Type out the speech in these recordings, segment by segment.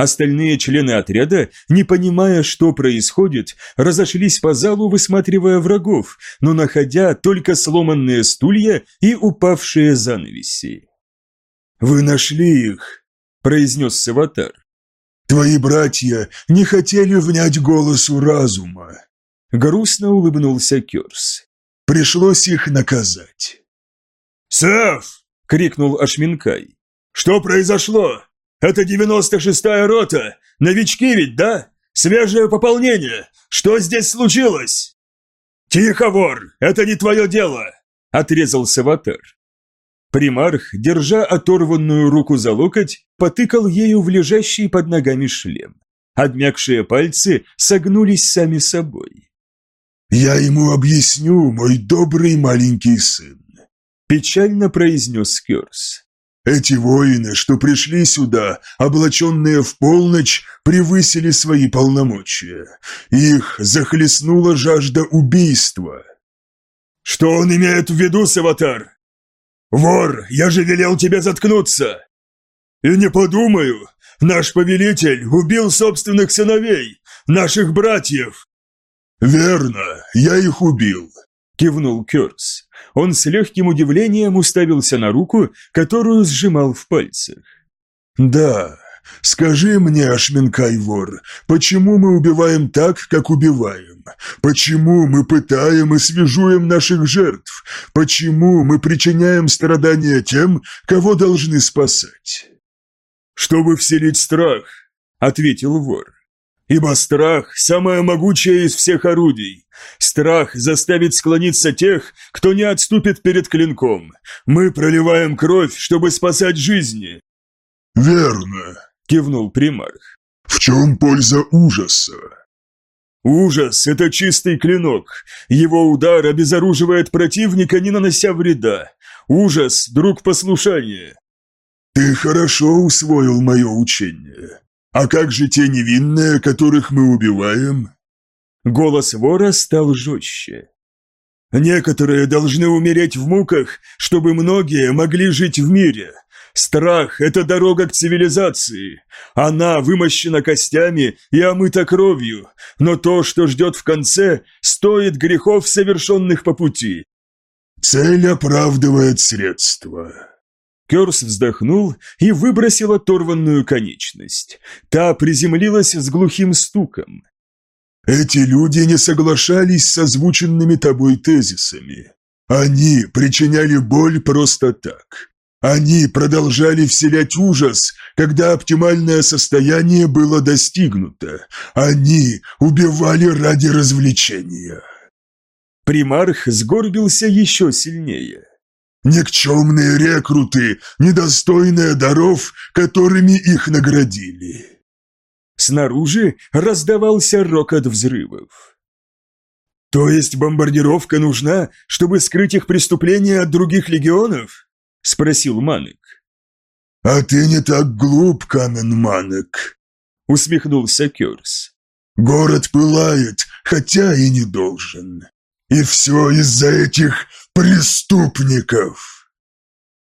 Остальные члены отряда, не понимая, что происходит, разошлись по залу, высматривая врагов, но находя только сломанные стулья и упавшие занавеси. «Вы нашли их», — произнес Саватар. «Твои братья не хотели внять голосу разума». Грустно улыбнулся Кёрс. «Пришлось их наказать». «Сав!» — крикнул Ашминкай. «Что произошло? Это девяносто шестая рота! Новички ведь, да? Свежее пополнение! Что здесь случилось?» «Тихо, вор! Это не твое дело!» — отрезал Саватар. Примарх, держа оторванную руку за локоть, потыкал ею в лежащий под ногами шлем. Обмякшие пальцы согнулись сами собой. «Я ему объясню, мой добрый маленький сын», – печально произнес Керс. «Эти воины, что пришли сюда, облаченные в полночь, превысили свои полномочия. Их захлестнула жажда убийства». «Что он имеет в виду, Саватар?» «Вор, я же велел тебе заткнуться!» «И не подумаю, наш повелитель убил собственных сыновей, наших братьев!» «Верно, я их убил», – кивнул Кёрс. Он с легким удивлением уставился на руку, которую сжимал в пальцах. «Да, Скажи мне, Ашменкай-вор, почему мы убиваем так, как убиваем? Почему мы пытаем и свяжуем наших жертв? Почему мы причиняем страдания тем, кого должны спасать?» «Чтобы вселить страх», — ответил вор. «Ибо страх – самое могучее из всех орудий. Страх заставит склониться тех, кто не отступит перед клинком. Мы проливаем кровь, чтобы спасать жизни». «Верно», кивнул примарх. «В чем польза ужаса?» «Ужас – это чистый клинок. Его удар обезоруживает противника, не нанося вреда. Ужас – друг послушания». «Ты хорошо усвоил мое учение. А как же те невинные, которых мы убиваем?» Голос вора стал жестче. «Некоторые должны умереть в муках, чтобы многие могли жить в мире. Страх – это дорога к цивилизации. Она вымощена костями и омыта кровью, но то, что ждет в конце, стоит грехов, совершенных по пути. Цель оправдывает средства. Керс вздохнул и выбросил оторванную конечность. Та приземлилась с глухим стуком. Эти люди не соглашались с озвученными тобой тезисами. Они причиняли боль просто так. Они продолжали вселять ужас, когда оптимальное состояние было достигнуто. Они убивали ради развлечения. Примарх сгорбился еще сильнее. Никчемные рекруты, недостойные даров, которыми их наградили. Снаружи раздавался рокот взрывов. «То есть бомбардировка нужна, чтобы скрыть их преступления от других легионов?» – спросил Манек. «А ты не так глуп, Камен Манек», – усмехнулся Кёрс. «Город пылает, хотя и не должен. И все из-за этих преступников».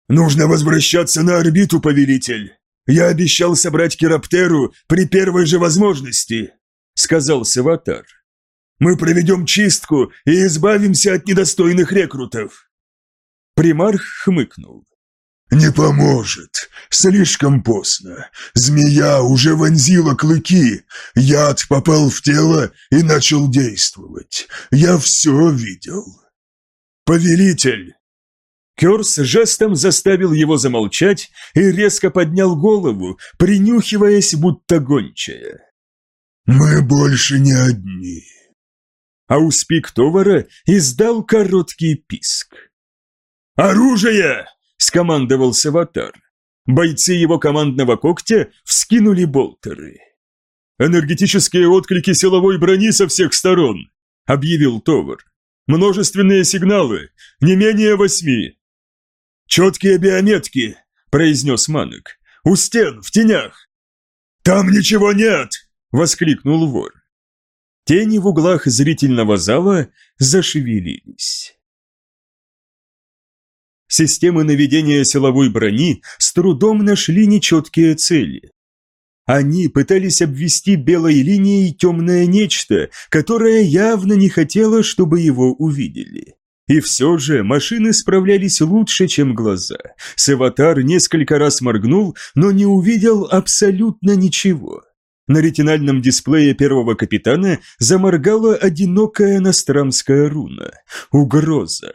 «Нужно возвращаться на орбиту, повелитель. Я обещал собрать Кераптеру при первой же возможности», – сказал Саватар. «Мы проведем чистку и избавимся от недостойных рекрутов». Примарх хмыкнул. «Не поможет. Слишком поздно. Змея уже вонзила клыки. Яд попал в тело и начал действовать. Я все видел». «Повелитель!» Керс жестом заставил его замолчать и резко поднял голову, принюхиваясь, будто гончая. «Мы больше не одни». Ауспик Товара издал короткий писк. «Оружие!» – скомандовал Саватар. Бойцы его командного когтя вскинули болтеры. «Энергетические отклики силовой брони со всех сторон», – объявил Товар. «Множественные сигналы, не менее восьми». «Четкие биометки», – произнес Манек. «У стен, в тенях». «Там ничего нет!» – воскликнул вор. Тени в углах зрительного зала зашевелились. Системы наведения силовой брони с трудом нашли нечеткие цели. Они пытались обвести белой линией темное нечто, которое явно не хотело, чтобы его увидели. И все же машины справлялись лучше, чем глаза. Саватар несколько раз моргнул, но не увидел абсолютно ничего. На ретинальном дисплее первого капитана заморгала одинокая настрамская руна. Угроза.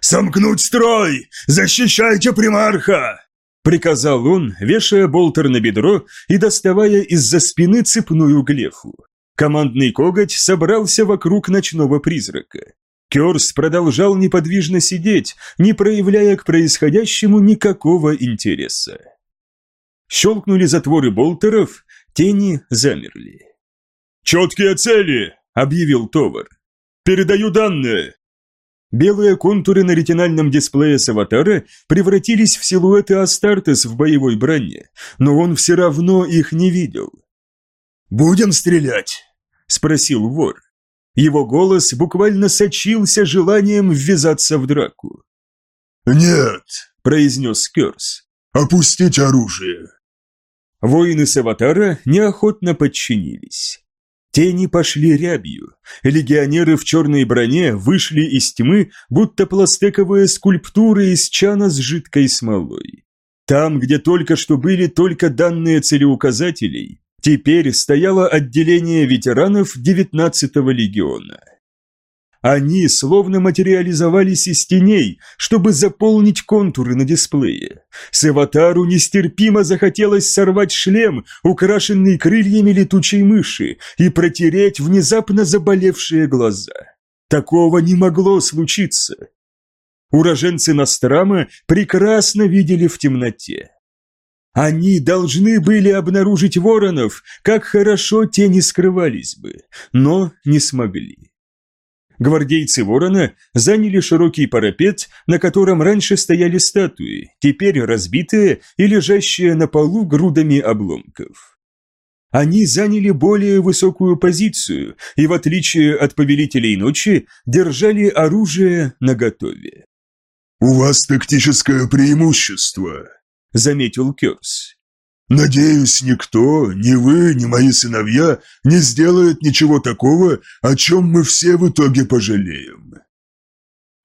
«Сомкнуть строй! Защищайте примарха!» Приказал он, вешая болтер на бедро и доставая из-за спины цепную глефу. Командный коготь собрался вокруг ночного призрака. Керс продолжал неподвижно сидеть, не проявляя к происходящему никакого интереса. Щелкнули затворы болтеров, тени замерли. «Четкие цели!» – объявил Товар. «Передаю данные!» Белые контуры на ретинальном дисплее с аватара превратились в силуэты Астартес в боевой броне, но он все равно их не видел. «Будем стрелять?» – спросил вор. Его голос буквально сочился желанием ввязаться в драку. «Нет», – произнес Керс. «Опустить оружие». Воины с аватара неохотно подчинились. Тени пошли рябью. Легионеры в черной броне вышли из тьмы, будто пластековые скульптуры из чана с жидкой смолой. Там, где только что были только данные целеуказателей, Теперь стояло отделение ветеранов 19-го легиона. Они словно материализовались из теней, чтобы заполнить контуры на дисплее. Саватару нестерпимо захотелось сорвать шлем, украшенный крыльями летучей мыши, и протереть внезапно заболевшие глаза. Такого не могло случиться. Уроженцы Настрама прекрасно видели в темноте. Они должны были обнаружить воронов, как хорошо те не скрывались бы, но не смогли. Гвардейцы ворона заняли широкий парапет, на котором раньше стояли статуи, теперь разбитые и лежащие на полу грудами обломков. Они заняли более высокую позицию и, в отличие от повелителей ночи, держали оружие наготове. «У вас тактическое преимущество», – заметил Керс. «Надеюсь, никто, ни вы, ни мои сыновья, не сделает ничего такого, о чем мы все в итоге пожалеем».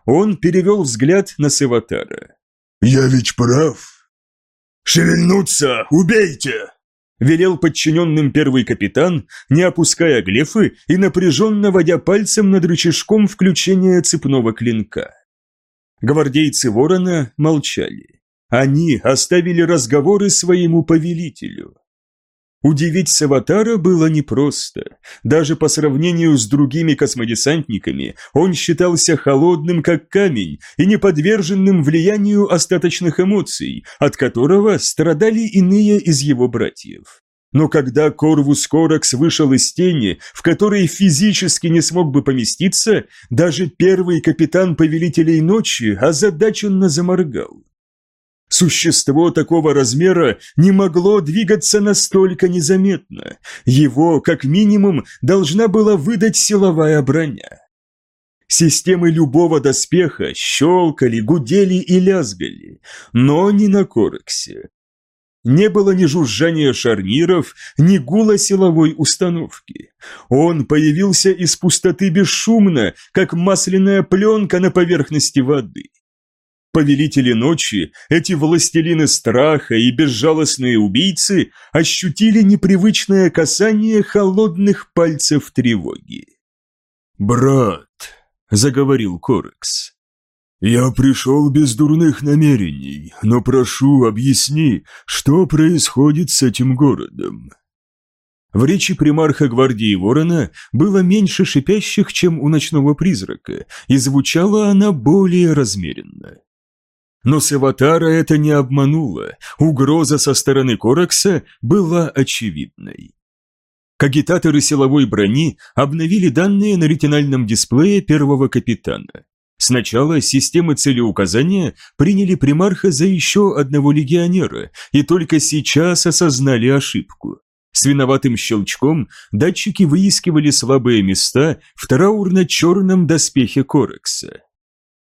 Он перевел взгляд на Севатара. «Я ведь прав?» «Шевельнуться! Убейте!» Велел подчиненным первый капитан, не опуская глефы и напряженно водя пальцем над рычажком включения цепного клинка. Гвардейцы ворона молчали. Они оставили разговоры своему повелителю. Удивить Саватара было непросто. Даже по сравнению с другими космодесантниками он считался холодным как камень и неподверженным влиянию остаточных эмоций, от которого страдали иные из его братьев. Но когда Корвус Коракс вышел из тени, в которой физически не смог бы поместиться, даже первый капитан Повелителей Ночи озадаченно заморгал. Существо такого размера не могло двигаться настолько незаметно. Его, как минимум, должна была выдать силовая броня. Системы любого доспеха щелкали, гудели и лязгали, но не на Корексе. Не было ни жужжания шарниров, ни гула силовой установки. Он появился из пустоты бесшумно, как масляная пленка на поверхности воды. Повелители ночи, эти властелины страха и безжалостные убийцы ощутили непривычное касание холодных пальцев тревоги. «Брат», — заговорил Корекс, — «я пришел без дурных намерений, но прошу, объясни, что происходит с этим городом». В речи примарха гвардии Ворона было меньше шипящих, чем у ночного призрака, и звучала она более размеренно. Но Севатара это не обмануло, угроза со стороны Коракса была очевидной. Кагитаторы силовой брони обновили данные на ретинальном дисплее первого капитана. Сначала системы целеуказания приняли примарха за еще одного легионера и только сейчас осознали ошибку. С виноватым щелчком датчики выискивали слабые места в траурно-черном доспехе Корекса.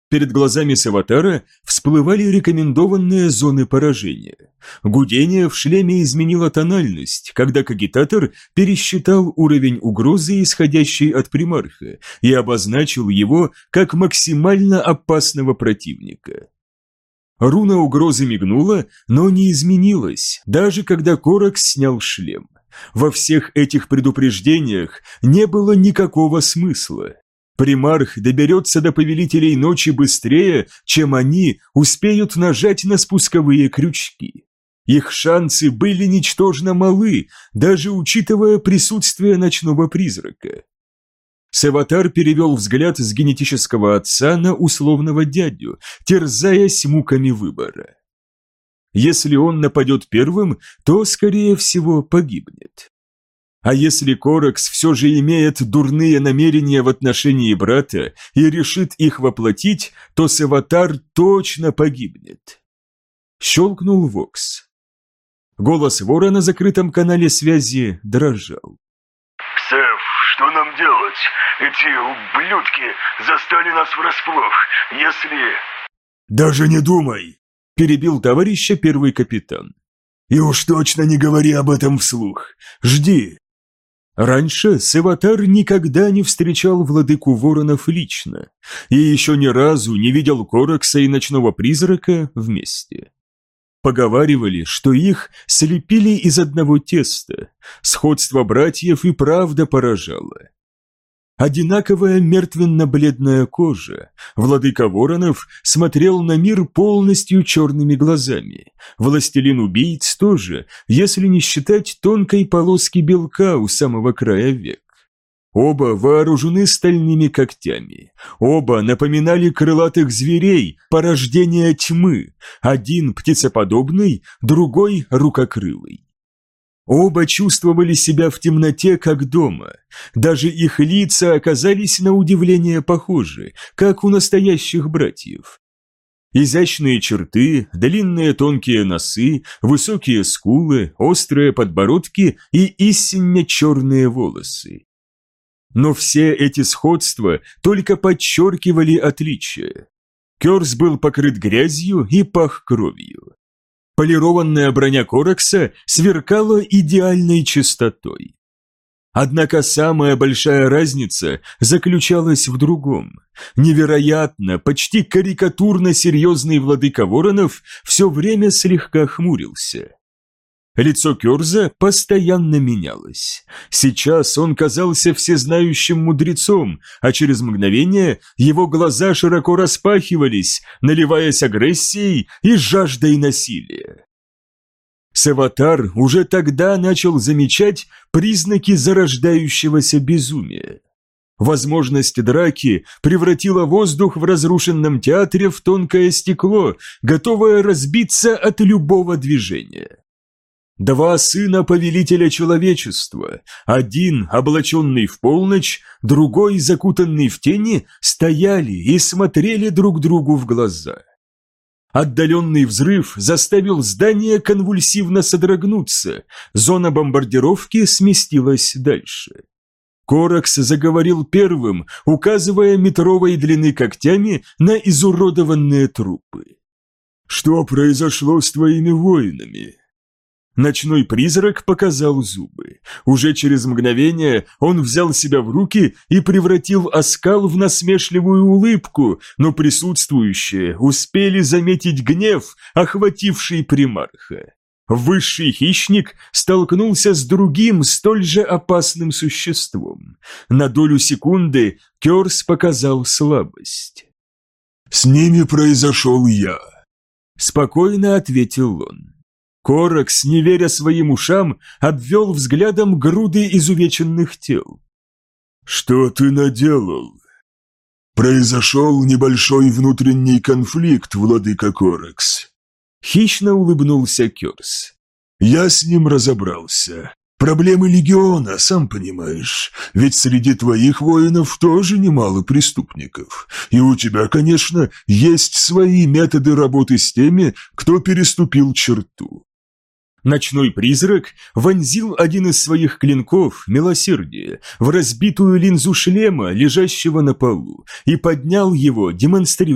Перед глазами Саватара всплывали рекомендованные зоны поражения. Гудение в шлеме изменило тональность, когда кагитатор пересчитал уровень угрозы, исходящей от примарха, и обозначил его как максимально опасного противника. Руна угрозы мигнула, но не изменилась, даже когда Коракс снял шлем. Во всех этих предупреждениях не было никакого смысла. Примарх доберется до повелителей ночи быстрее, чем они успеют нажать на спусковые крючки. Их шансы были ничтожно малы, даже учитывая присутствие ночного призрака. Саватар перевел взгляд с генетического отца на условного дядю, терзаясь муками выбора. Если он нападет первым, то, скорее всего, погибнет. А если Коракс все же имеет дурные намерения в отношении брата и решит их воплотить, то Саватар точно погибнет. Щелкнул Вокс. Голос вора на закрытом канале связи дрожал. «Сэф, что нам делать? Эти ублюдки застали нас врасплох. Если...» «Даже не думай!» – перебил товарища первый капитан. «И уж точно не говори об этом вслух. Жди, Раньше Севатар никогда не встречал владыку воронов лично и еще ни разу не видел Коракса и ночного призрака вместе. Поговаривали, что их слепили из одного теста, сходство братьев и правда поражало. Одинаковая мертвенно-бледная кожа. Владыка Воронов смотрел на мир полностью черными глазами. Властелин убийц тоже, если не считать тонкой полоски белка у самого края век. Оба вооружены стальными когтями. Оба напоминали крылатых зверей, порождения тьмы. Один птицеподобный, другой рукокрылый. Оба чувствовали себя в темноте, как дома. Даже их лица оказались на удивление похожи, как у настоящих братьев. Изящные черты, длинные тонкие носы, высокие скулы, острые подбородки и истинно черные волосы. Но все эти сходства только подчеркивали отличия. Керс был покрыт грязью и пах кровью. Полированная броня Коракса сверкала идеальной чистотой. Однако самая большая разница заключалась в другом. Невероятно, почти карикатурно серьезный владыка воронов все время слегка хмурился. Лицо Кёрза постоянно менялось. Сейчас он казался всезнающим мудрецом, а через мгновение его глаза широко распахивались, наливаясь агрессией и жаждой насилия. Саватар уже тогда начал замечать признаки зарождающегося безумия. Возможность драки превратила воздух в разрушенном театре в тонкое стекло, готовое разбиться от любого движения. Два сына повелителя человечества, один, облаченный в полночь, другой, закутанный в тени, стояли и смотрели друг другу в глаза. Отдаленный взрыв заставил здание конвульсивно содрогнуться, зона бомбардировки сместилась дальше. Коракс заговорил первым, указывая метровой длины когтями на изуродованные трупы. «Что произошло с твоими воинами?» Ночной призрак показал зубы. Уже через мгновение он взял себя в руки и превратил оскал в насмешливую улыбку, но присутствующие успели заметить гнев, охвативший примарха. Высший хищник столкнулся с другим, столь же опасным существом. На долю секунды Керс показал слабость. «С ними произошел я», — спокойно ответил он. Коракс, не веря своим ушам, обвел взглядом груды изувеченных тел. «Что ты наделал?» «Произошел небольшой внутренний конфликт, владыка Коракс». Хищно улыбнулся Кёрс. «Я с ним разобрался. Проблемы легиона, сам понимаешь. Ведь среди твоих воинов тоже немало преступников. И у тебя, конечно, есть свои методы работы с теми, кто переступил черту. Ночной призрак вонзил один из своих клинков, милосердие, в разбитую линзу шлема, лежащего на полу, и поднял его, демонстрируя